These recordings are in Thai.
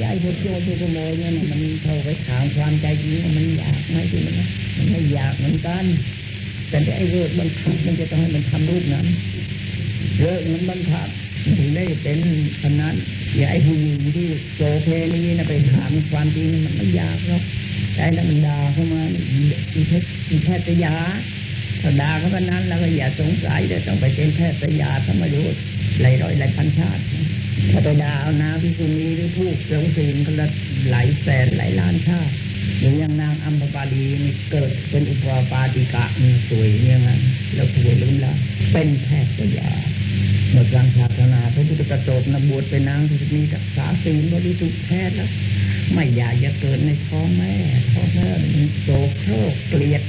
ใหญ่พวกโจรพวกขโมยเนี่ยมันเข้าไปถามความใจจริงมันอยากไหมจริงไหมมันไม่อยากเหมือนกัน แต่ไอ้เลิกบังคับมันจะต้องให้มันทำรูปนั้นเลิกมันบังคับถึงได้เป็นขนาดอย่าไอ้ผู้หญิงที่โจเพนี้นะไปถามความจริงมันไม่อยากหรอกใจนั้นมันด่าเข้ามาอีแพทย์แพทย์ยาถ้าด่าเขาแบบนั้นแล้วก็อย่าสงสัยเดี๋ยวต้องไปเป็นแพทย์ยาถ้ามาดูหลายร้อยหลายพันชาติ ถ้าไปดาเอานาพิคุณีหรือผู้ลงศีลก็ละหลายแสนหลายล้านชาติหรืออย่างนางอัมพปาลีนี่เกิดเป็นอุปปาติกะมีสวยอย่างนั้นแล้วสวยล้นละเป็นแพทย์ยาเมื่อกลางศาสนาพระพุทธกระโจบนบวชเป็นนางที่มีรักษาศีลบริสุทธิ์แพทย์แล้วไม่อยากจะเกิดในท้องแม่ท้องแม่มันโศกโครกเกลียด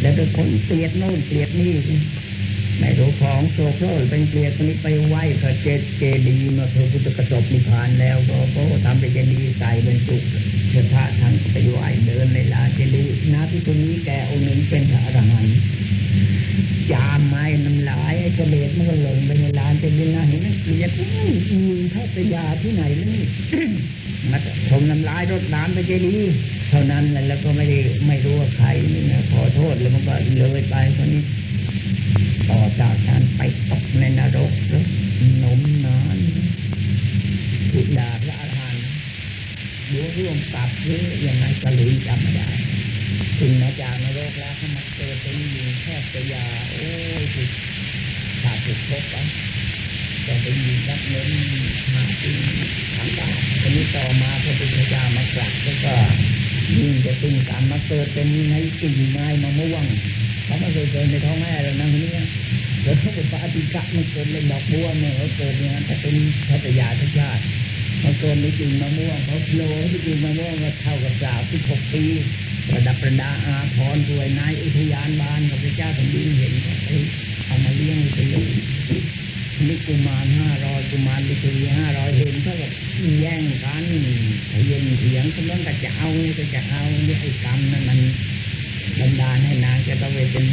แล้วเป็นคนเกลียดโน่นเกลียดนี่ ไม่รู้ของโศกโครเป็นเกลียดนี้ไปไหว้พระเจดเจดีย์มาพระพุทธกระจกนิพพานแล้วก็ก็ทำเป็นเจดีย์ใส่เป็นจุกเสื้อผ้าทั้งไปไหว้เดินในลาเจดีย์นาที่ตรงนี้แกองค์หนึ่งเป็นพระอรหันต์จามไม้น้ำลายไอ้กระเบ็ดมันก็หล่นไปในลานเจดีย์นะเห็นไหมเกลียดมีทัศยาที่ไหนแล้วนี่มาทมน้ำลายรดน้ำไปเจดีย์เท่านั้นแหละแล้วก็ไม่ได้ไม่รู้ว่าใครนี่นะขอโทษแล้วมันก็เลยไปคนนี้ ต่อจากนั้นไปตกในนรกแล้วนมนานถูกด่าพระอรหันต์ดูร่วมกับหรือยังไงก็ลืมจำไม่ได้ถึงมาจากนรกแล้วเขามาเจอเป็นหญิงแพทย์ยาโอ้ยถูกขาดถูกพบไปแต่เป็นหญิงรับเงินหาจริงถามได้ทีนี้ต่อมาพระพุทธเจ้ามากลับแล้วก็ยิ่งจะตึงการมาเกิดเป็นในกิ่งไม้มะม่วง ไม่เคยเกิดในท้องแม่เลยนะคนนี้เกิดเป็นปาติกะมันเกิดในดอกบัวเนี่ยเขาเกิดอย่างนั้นแต่เป็นพัทยาทุกชาติมาเกิดในกิ่งมะม่วงเขาโลที่กิ่งมะม่วงก็เท่ากับสาวที่หกปีระดับประดาอาพรรวยนายอุทยานบานกับพระเจ้าแผ่นดินเห็นเอ้ยเอามาเลี้ยงเป็นลูกนี่กุมารห้าร้อยกุมารลิขิห้าร้อยเห็นเขาแบบแย่งกันเย็นเถียงกันเรื่องก็จะเอานี่ก็จะเอาเนี่ยไอ้กรรมนั่นมันบันดาลให้นางจะต้องไปเป็น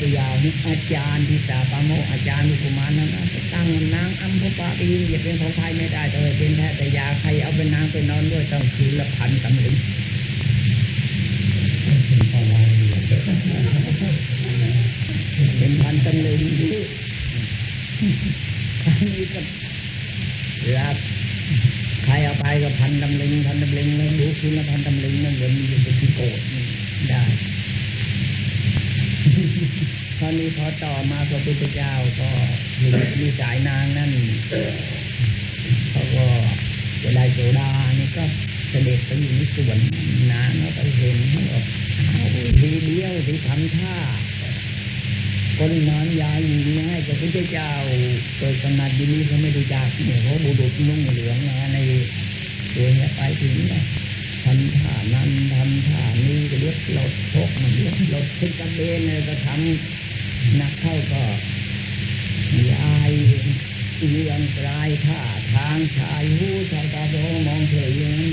พทย์ยาวนี่อาจารย์ที่สาปาโมอาจารย์อุปมานั้นนะตั้งนางอัมพปาปีอย่าเป็นของใครไม่ได้แต่เป็นแพทย์ยาใครเอาเป็นนางไปนอนด้วยต้องคืนละพันตำลึงเป็นพันตำลึงดีอันนี้ก็รับใครเอาไปก็พันตำลึงพันตำลึงแล้วดูคืนละพันตำลึงนั่นเดี๋ยวมีจะเป็นโกรธได้ คราวนี้พอต่อมาพระพุทธเจ้าก็มีสายนางนั่นเขาก็จะได้โจดานี่ก็เสด็จไปอยู่ในสวนนางก็ไปเห็นเขาบอกเอาทีเดียวที่ทำท่าคนนอนยาหญิงให้กับพระพุทธเจ้าเกิดขนาดนี้เขาไม่รู้จักเนี่ยเขาบุรุษนุ่งเหลืองนะในเรื่องไปถึงนะ ทำท่านั้นทำท่านี้ก็เรียกหลดชกมันเรียกหลดขึ้นกระเบนเลยก็ทำหนักเข้าก็ยายเรียงปลายท่าทางชายหูชายตาโตมองเฉยอย่างนั้น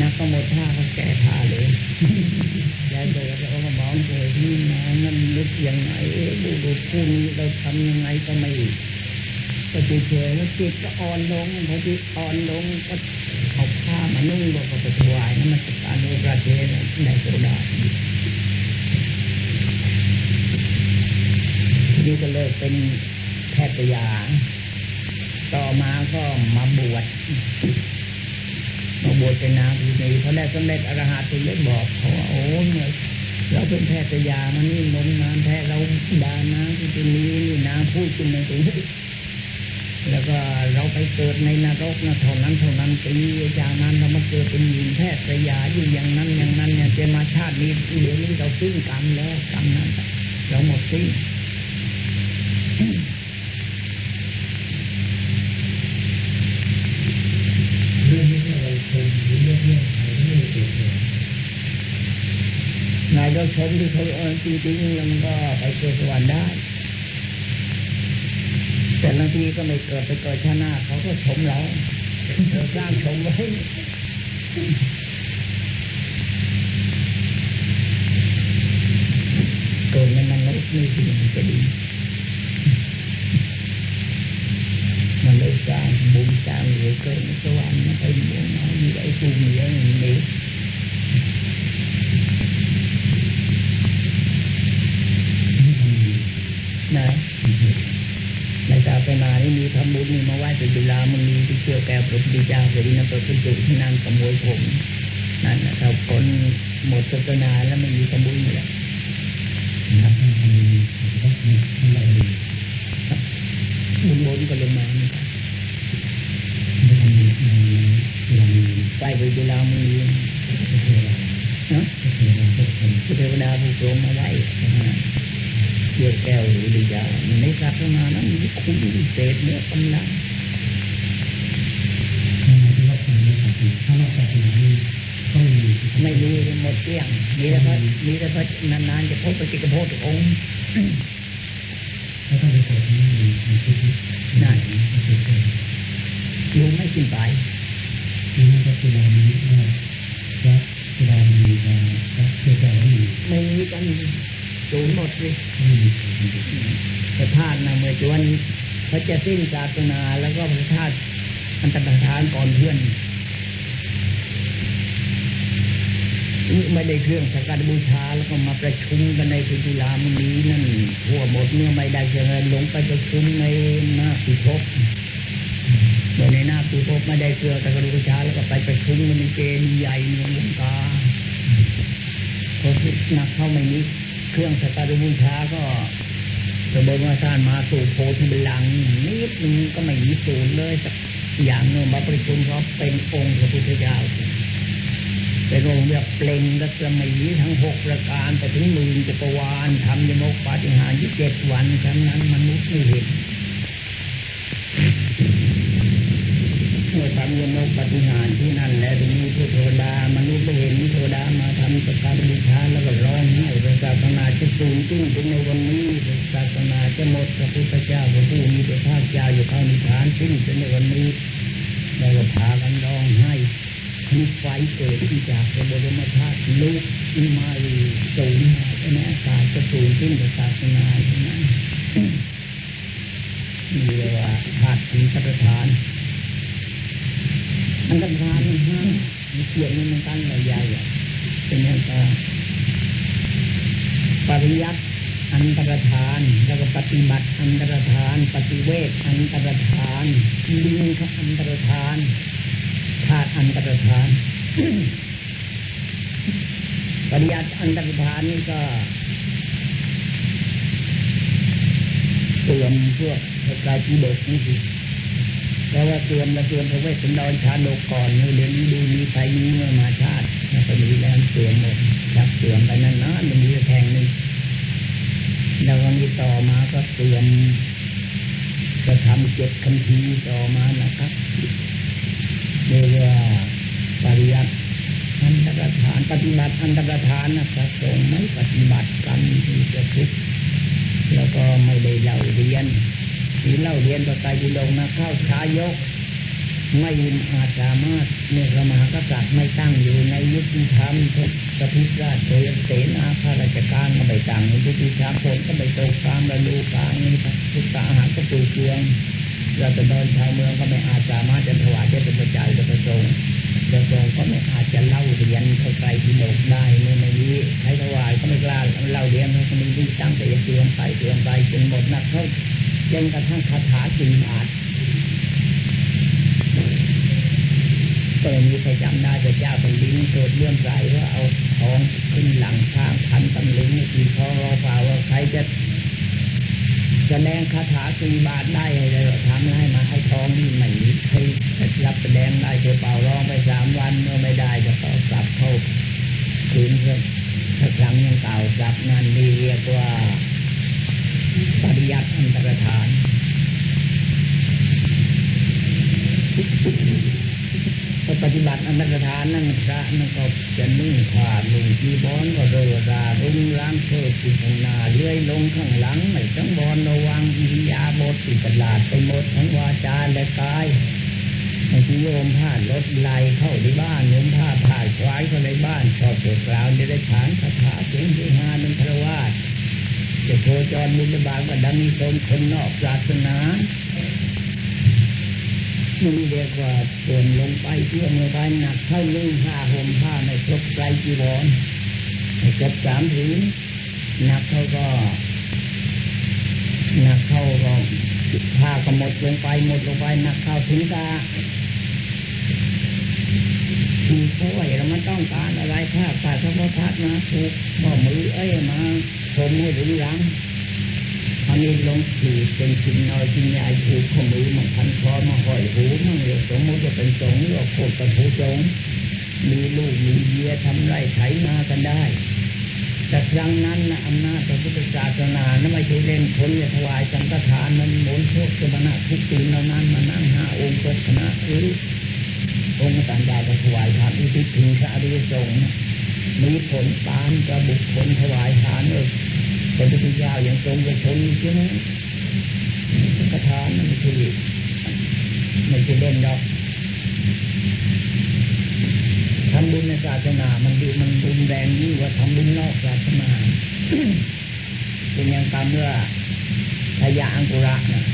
นักก็หมดท่าก็แก้ท่าเลยยายเดินแล้วก็มองเฉยนี่นะนั่นนึกยังไงเอ๊ะบุรุษผู้นี้เราทำยังไงก็ไม่ ก็เฉยๆแล้วจิตก็อ่อนลงพอจิตอ่อนลงก็เอาผ้ามานุ่งบอกก็ไปถวายนมันสการในประเทศได้โสดานี่ก็เลยเป็นแพทย์ยาต่อมาก็มาบวชมาบวชเป็นนางผู้นี้เขาได้สำเร็จอรหัตถึงได้บอกเขาว่าโอ้เนี่ยเราเป็นแพทย์ยามันนี่นมนานแท้เราดานางที่ตรงนี้นี่นางพูดขึ้นในตรงนี้ แล้วก็เราไปเกิดในนรกนะเท่านั้นเท่านั้นปีจากนั้นเรามาเกิดเป็นหญิงแพทย์ยาอยู่อย่างนั้นอย่างนั้นเนี่ยจะมาชาตินี้เดี๋ยวนี้เราสิ้นกรรมแล้วกรรมนั้นเราหมดสิ้นนายเราชมที่เขาเออจริงๆแล้วมันก็ไปเกิดสวรรค์ได้ แต่บางทีก็ไม่เกิดไปเกิดชาหน้าเขาก็ชมเราสร้างชมไว้เกิดในมนุษย์นี่สิ่งจะดีมนุษย์สร้างบุญสร้างเหลือเกินสวรรค์ไม่เป็นบุญน้อยมีได้ภูมิเยอะอย่างนี้นะ ป็นเวลามันมีที่เชื่อแก้วพระพุทธเจ้าเสด็จนพระพุทธจุที่นั่งขโมยผมนั่นนะถ้าคนหมดศาสนาแล้วไม่มีขโมยเลยนะครับท่านทำก็มีท่านละเอียดบุญบนก็ลงมานี่ครับไม่ทำในในเวลามีใกล้เป็นเวลามันมีเทวดานะเทวดาทุกคนเทวดาผู้ทรงมาไว้ ที่ยวแก้วหรือดิยาในศาสนานั้นมีคุณเศษเนี่ยกำลังถ้าไม่ได้รับการในศาสนาถ้านอกศาสนานี้ก็ไม่มีไม่มีหมดเกลี้ยง มีแต่พระมีแต่พระนานๆจะพบปฏิกโพธิองค์ถ้าท่านไปเกิดที่นี่มีทุกข์นั่นก็คือเกิดอยู่ไม่สิ้นไปนี่นั่นก็คือเรามีว่าพระเวลามีมาพระเทวดาไม่มีไม่มีกัน สูญหมดเลยก็ไม่มีใครเป็นเด็กพระธาตุนะเมื่อจวนพระจะสิ้นศาสนาแล้วก็พระธาตุอันตรธานก่อนเพื่อนนี่ไม่ได้เครื่องสักการบูชาแล้วก็มาประชุมกันในสุจุฬามณีนั่นทั่วหมดเมื่อไม่ได้เครื่องอะไรหลงไปประชุมในหน้าสุภพเมื่อในหน้าสุภพไม่ได้เครื่องสักการบูชาแล้วก็ไปประชุมกันในเจดีย์ใหญ่เมืองลงกาพอนักเข้าไม่มี เครื่องสักการบูชาก็สมมติว่าท่านมาสู่โพธิบัลลังก์นิดนึงก็ไม่มีศูนย์เลยสักอย่างเมื่อมาประชุมเขาเป็นองค์พระพุทธเจ้าเป็นองค์แบบเปล่งรัศมีทั้งหกประการไปถึงหมื่นจักรวาลทำยมกปาฏิหาริย์ยี่สิบเจ็ดวันฉะนั้นมนุษย์ไม่เห็น เมื่อทำยมกปฏิหารที่นั่นแล้วถึงมีผู้เทวดามนุษย์ไม่เห็นเทวดามาทำสการบูชาแล้วก็ร้องไห้พระศาสนาจะสูงขึ้นถึงในวันนี้พระศาสนาจะหมดพระพุทธเจ้าพระผู้มีพระภาคเจ้าอยู่เข้านิพพานสิ้นถึงในวันนี้แล้วก็พากันร้องไห้มีไฟเกิดที่จากพระบรมธาตุลุกขึ้นมาเลยสูงหายไปในอากาศจะสูงขึ้นพระศาสนาใช่ไหมนี่เรียกว่าธาตุถึงพระทาน อันตรธานมันเกี่ยวมันมันกันใหญ่ๆอะเป็นอย่างไรปริยัติอันตรธาน แล้วก็ปฏิบัติอันตรธาน ปฏิเวทอันตรธานลิงคอันตรธานธาตุอันตรธาน ปริยัติอันตรธานนี่ก็เตือนพวกระกายจีเด็กนี่สิ เพราะว่าเตือนและเตือนพระเวสสันดรชาดกก่อนเดี๋ยวนี้ดูมีใครมีเมื่อมาชาติแล้วก็มีแล้วเสื่อมหมดจับเสื่อมไปนานๆมันมีแทงหนึ่งแล้วก็มีต่อมาก็เตือนจะทำเจ็ดคำทีร์ต่อมานะครับเรียกว่าปริยัติอันตรธานปฏิบัติอันตรธานนะครับทรงไม่ปฏิบัติกันที่จะทุกข์แล้วก็ไม่ได้เล่าเรียน ที่เล่าเรียนต่อไปที่ลงนะเข้าชายก ไม่อาจสามารถเมื่อพระมหากษัตริย์ไม่ตั้งอยู่ในยุทธิธรรมทุกสถิราชเทวเสนาข้าราชการก็ไม่ตั้งในยุทธิธรรมผลก็ไม่ตกตามระดูกลางนี่ครับทุกสาอาหารก็ปูเชืองเราจะเดินชาวเมืองก็ไม่อาจสามารถจะถวายได้เป็นประจายกับพระสงฆ์พระสงฆ์ก็ไม่อาจจะเล่าเรียนเข้าใจที่โลกได้เมื่อไม่มีใครถวายก็ไม่กล้าเล่าเรียนเขาก็ไม่รู้ตั้งแต่เตือนไปเตือนไปจนหมดนักเขา จนกระทั่งคาถาจีอาจก็มีใครจำได้พระเจ้าแผ่นดินเกิดเรื่องไรว่าเอาทองขึ้นหลังข้างพันตำลึงในปีทอรอฝ่าว่าใครจะแสดงคาถาสีบาทได้เลยทำให้มาให้ทองนี่ไม่มีใครรับแสดงได้เจอเป่าร้องไปสามวันเมื่อไม่ได้ก็ต่อกลับเข้าคืนเพื่อถ้าครั้งยังเก่ากลับนั่นนี่เรียกว่า ยัติอันตรธานพอปฏิบัติอันตรธานนั่นพระนั่นก็จะนุ่งผ้านุ่งจีบอนก็เรอรารุงร้านเชิดสิข้างหน้าเลื่อยลงข้างหลังไม่ต้องบอนระวังอิยาบถติประหลาดไปหมดทั้งวาจาและกายบางทีโยมผ้ารถไหลเข้าที่บ้านโยมผ้าผ่าควายเข้าในบ้านชอบเกิดกล่าวจะได้ฐานคาถาเสียงที่ฮานึงคารวาส โคจรบุญบาลก็ดังมีคนคนนอกศาสนานี่เรียกว่าส่วนลงไปเพื่อเมื่อไปหนักเข้านึ่งผ้าห่มผ้าไม่ครบไตรจีวรไม่ครบสามผืนหนักเขาก็หนักเข้าก็ผ้าก็หมดลงไปหมดลงไปหนักเข้าถึงตา ทีถ้วยแล้วมันต้องการอะไรผ้าผ้าสมพัดมาถูกข้อมือเอ้ยมาชมให้ถึงหลังทำนี้ลงขีดเป็นชิ้นน้อยชิ้นใหญ่ถูกข้อมือมันพันคอมาห้อยหูมั่งเรียกสมมติว่าเป็นสงฆ์หรือว่าโคตรกับผู้สงฆ์มีลูกมีเมียทำไรไถนากันได้ แต่ครั้งนั้นนะอำนาจพระพุทธศาสนานั้นไม่ใช่เล่นคนจะถวายสังฆทานมันหมุนพวกสมณะทุกปีเหล่านั้นมานั่งหาองค์พระคณะหรือ องค์ต่างดาวจะถวายทานอุทิศถึงพระอริยสงฆ์มีผลตามกับบุคคลถวายทานเออพระพุทธเจ้าอย่างทรงจะชนใช่ไหมสังฆทานมันไม่ใช่ไม่ใช่เล่นดอกทำบุญในศาสนา มันดีมันรุนแรงยิ่งกว่าทำบุญนอกศาสนาเป็นอย่างตามเมื่อพยาอังกุระนะ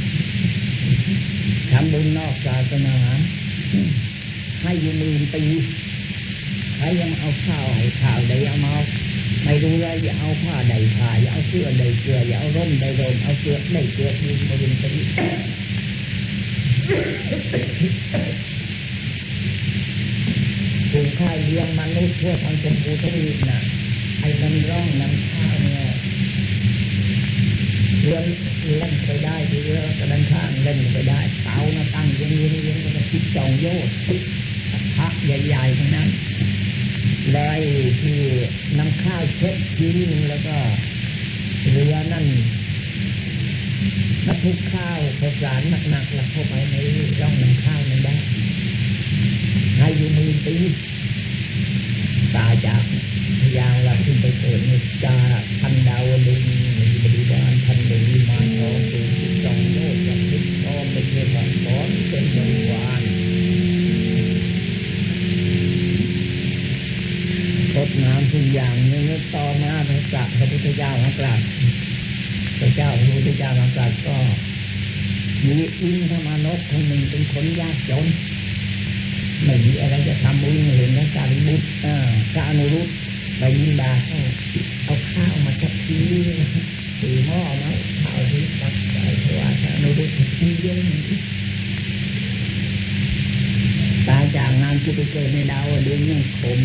ทำบุญนอกศาสนา ให้อยืมมืนปีใครยังเอาข้าวให้ข้าวใดเอามาไม่รู้เลยอย่าเอาผ้าใดผ้าอย่าเอาเสื้อใดเสื้ออย่าเอาร่มใดร่มเอาเสื้อใดเสื้อยืมมืนปีถึงค่ายเลี้ยงมนุษย์ทั่วทั้งชมพูทวีปนะไอ้น้ำร่องน้ำข้าวเนี่ยเลี้ยงเล่นไปได้ทีเดียวกระดันข้างเล่นไปได้เตานะตั้งเย็นเย็นเย็นก็จะคิดจองโยดคิด พระใหญ่ๆทั้งนั้นเลยที่นำข้าวเช็ดทิ้งแล้วก็เรือนั่นถ้าทุกข้าวผสานหนักๆแล้วเข้าไปในร่องน้ำข้าวนั้นได้ให้อยู่มือตี ดน้ำทุกอย่างนื้อต่อมาพระพระพุทธเจ้ามากราบพระเจ้าพระพุทธเจ้ามากราบก็ มีอินทมานพคนหนึ่งเป็นคนยากจนไม่มีอะไรจะทำบุญเห็นพระสารีบุตรอ่าพระอนุรุตไปยินบาเอาข้าวมาจัดทีสี่หม้อนะข้าวที่ตักใส่ถวายพระอนุรุตทีเยอะตาย จากงานที่ไปเกิดในดาวเดึงยังขม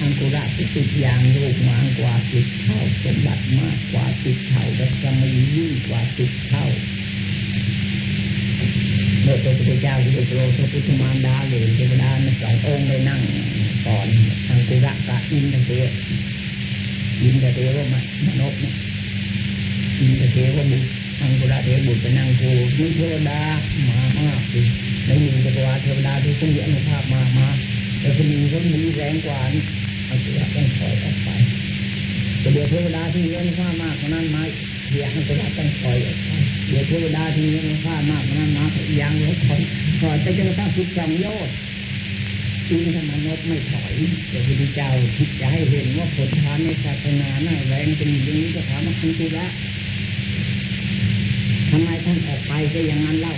อังกุระที่ติดอย่างลูกมากกว่าติดเท่าสมบัติมากกว่าติดเท่าและสมัยยิ่งกว่าติดเท่าเมื่อพระพุทธเจ้าที่ได้โปรพระพุทธมารดาหรือเทวดาในสององค์ได้นั่งก่อนทางกุระกับอินทเทวอินทเทวมมนกเนี่ยอินทเทวบุต รทางกุระเทวบุตรไปนั่งภูมีเทวดามามากสิในหนึ่งจักรวาลเทวดาที่คุณมีอนุภาพมามาแต่คนนี้คนมีแรงกว่านี่เอากุระต้องถอยออกไปแต่เดี๋ยวเทวดาที่มีอนุภาพมากกว่านั้นไหมเดี๋ยวให้กุระต้องถอยออกไปเดี๋ยวเทวดาที่มีค่าพมากนั้นนะยังลดถอยถอยไปจนกระทั่งสุดจำโยชน์อินทมนุษย์ไม่ถอยแต่พระเจ้าคิดจะให้เห็นว่าผลทานในศาสนาหน่ะแรงเป็นอย่างนี้ก็ถามว่าคุณตุละ ทำไมท่านออกไปก็อย่างนั้นเล่า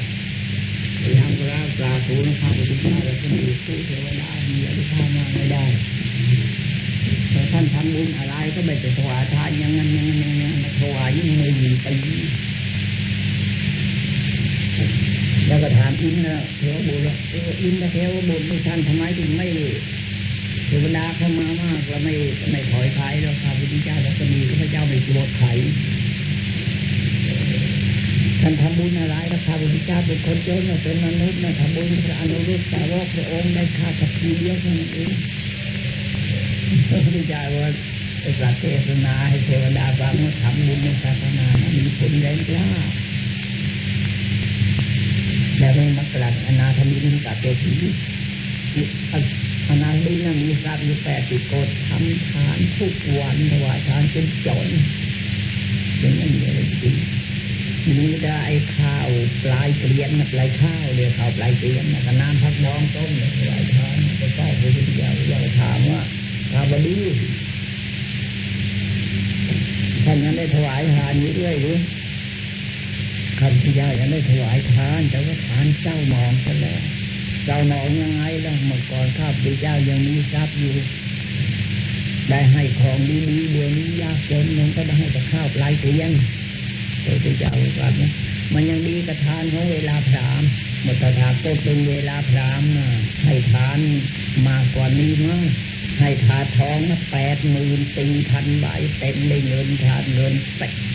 พยายามกราบกราบทูลพระพุทธเจ้าแล้วก็มีผู้เทวดามีอนุภามาไม่ได้แต่ท่านทำบุญอะไรก็ไม่ไปถวายทานอย่างนั้นอย่างนั้นอย่างนั้นถวายยิ่งไม่มีไปแล้วก็ถามอินนะเทวบุตรว่าเอออินกับเทวบุตรท่านทำไมถึงไม่เทวดาเข้ามามากแล้วไม่ไม่ถอยใครแล้วข้าพุทธเจ้าแล้วก็มีพระเจ้าไม่กลัวใคร ท่านทำบุญอะไรแล้วข้าพุทธเจ้าเป็นคนจนน่ะเป็นมนุษย์นะทำบุญพระอนุรุตสาวกพระองค์ได้ค่ากับทีเดียวเท่านั้นเองพระพุทธเจ้าว่าศาสเทศนาให้เทวดาฟังว่าทำบุญในศาสนานะมีผลแรงกล้าแล้วไม่มากลัดอนาถมินกับเจตีอนาถมินมีทรัพย์อยู่แปดสิบโกดทำทานทุกวันถวายทานจนจนยังไม่มีอะไรกิน มีได้ข้าวปลายเกลียนปลายข้าวเรียกข้าวปลายเกลียนนะน้ำพักน้องต้มเนี่ยถวายทานไปใกล้พระพุทธเจ้าเราถามว่าข้าวบดีท่านยังได้ถวายทานอยู่ด้วยหรือข้าพเจ้ายังได้ถวายทาน แต่ว่าทานเจ้าหมองซะแล้วเจ้าหมองยังไงล่ะเมื่อก่อนข้าพเจ้ายังมีทรัพย์อยู่ ได้ให้ของดีๆเดี๋ยวนี้ยากจนยังก็ได้ให้แต่ข้าวปลายเตียง พุทธเจ้าตรัสนะมันยังดีกระทานของเวลาพรามเมื่อตถาคตเป็นเวลาพรามน่ะให้ทานมากกว่านี้มั้ง ให้ถาทองนะแปดหมื่นสี่พันใบเต็มได้เงินถาดเงิน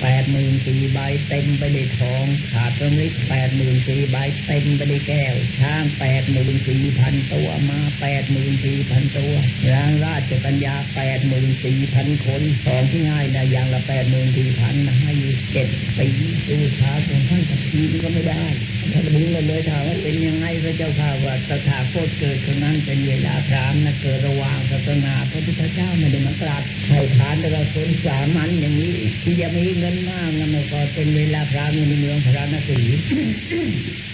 แปดหมื่นสี่ใบเต็มไปได้ทองถาดสำริดแปดหมื่นสี่ใบเต็มไปได้แก้ว ช้างแปดหมื่นสี่พันตัวมาแปดหมื่นสี่พันตัวรางราชกัญญาแปดหมื่นสี่พันคนของที่ง่ายนะอย่างละแปดหมื่นสี่พันให้เจ็ดปีดูช้าของ ทีก็ไม่ได้ถ้าบินมาเลยถามว่าเป็นยังไงพระเจ้าข่าว่าตถาคตเกิดเท่านั้นเป็นเวลาพรามนะเกิดระหว่างศาสนาพระพุทธเจ้าไม่ได้มากราบให้ทานแต่ละคนสามัญอย่างนี้ ที่จะมีเงินมากนะมันก็เป็นเวลาพรามในเมืองพระนคร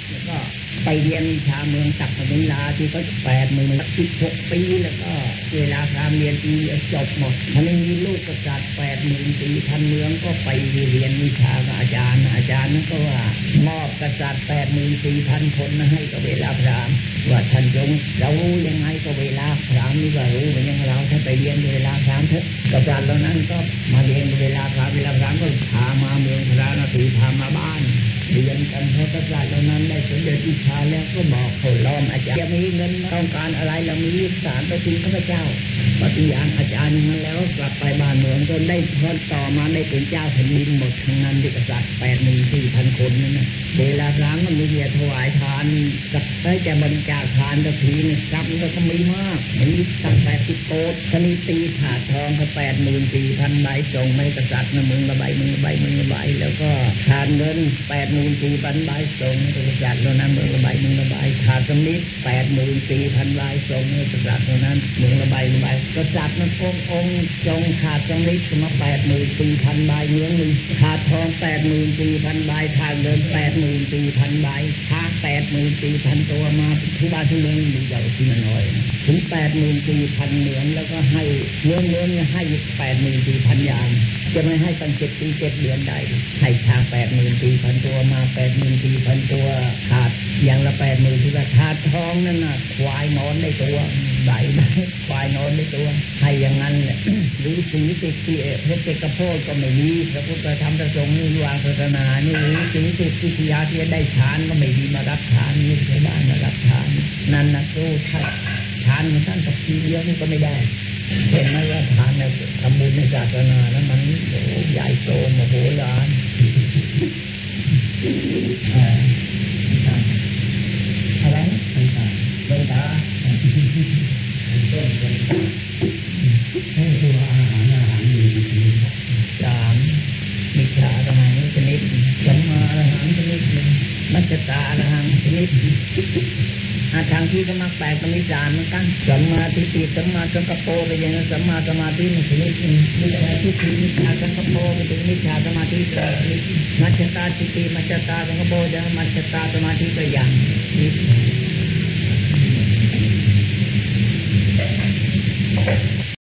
แล้วก็ไปเรียนวิชาเมืองตักพนิลาที่เขาแปดหมื่นสิบหกปีแล้วก็ เวลาพรามเรียนปีจบหมดถ้าไม่มีลูกกษัตริย์แปดหมื่นสี่พันเมืองก็ไปเรียนวิชากับอาจารย์อาจารย์นั่นก็ว่ามอบกษัตริย์แปดหมื่นสี่พันคนนะให้กับเวลาพรามว่าท่านจงเรารู้ยังไงก็เวลาพรามนี่ก็รู้เหมือนอย่างเราถ้าไปเรียนเวลาพรามเถอะกษัตริย์เหล่านั้นก็มาเรียนเวลาพรามเวลาพรามก็พามาเมืองพระนครพามาบ้าน เรียนกันพระกษัตริย์เหล่านั้นได้สำเร็จวิชาแล้วก็บอกเขาล้อมอาจารย์จะมีเงินต้องการอะไรเรามีสารไปถึงข้าพเจ้าปฏิญาณอาจารย์อย่างนั้นแล้วกลับไปบ้านเมืองจนได้พ้นต่อมาได้เป็นเจ้าแผ่นดินหมดทั้งนั้นที่กษัตริย์แปดหนึ่งสี่พันคนนั่นนะเวลาร้างมันมีเกียรถวายทานกับได้จะบริจาคทานกับทีนี่ทรัพย์มันก็มีมากมีตั้งแปดสิบโกดคณิตีถาดทองก็แปดหมื่นสี่พันใบส่งให้กษัตริย์นะมึงละใบมึงละใบมึงละใบแล้วก็ทานเงินแปดหมื่นสี่พันใบส่งให้กษัตริย์เหล่านั้นมึงละใบมึงละใบถาดสำลิดแปดหมื่นสี่พันใบส่งให้กษัตริย์เหล่านั้นมึงละใบละใบกษัตริย์มันององค์จงขาดสำลิดมาแปดหมื่นสี่พันใบเมืองหนึ่งขาดทองแปดหมื่นสี่พันใบทานเงินแปดหมื่นสี่พันใบช้างแปดหมื่นสี่พันตัวมาที่บ้านที่เมืองดีใหญ่ที่มันน้อยถึงแปดหมื่นสี่พันเหรียญแล้วก็ให้เงินเงินให้แปดหมื่นสี่พันยางจะไม่ให้ตั้งเจ็ดปีเจ็ดเดือนได้ให้ช้างแปดหมื่นสี่ นั่นน่ะควายนอนในตัวใบนะควายนอนในตัวให้อย่างนั้นแหละหรือสีติดที่เพชรกระโพดก็ไม่มีพระพุทธธรรมประสงค์นี่วางศาสนานี่หรือสีติดที่พิยาที่ได้ทานก็ไม่ดีมารับทานนี่ใช้บ้านมารับทานนั่นนะสู้ท่านทานมันท่านกับทีเดียวนี่ก็ไม่ได้เห็นไหมว่าทานเนี่ยทำบุญในศาสนาแล้วมันโอ้ใหญ่โตมโหฬารอ่ออะไร อาทางที่ก็มาแปลกก็มีสานเหมือนกันสัมมาทิฏฐิสัมมาสังกปรไปยังสัมมาสมาธิมันชนิดหนึ่งมิจฉาทิฏฐิมิจฉาสังกปรไปถึงมิจฉาสมาธิก็ชนิดมัจจตาทิฏฐิมัจจตาสังกปรยังมัจจตาสมาธิก็ยังนิด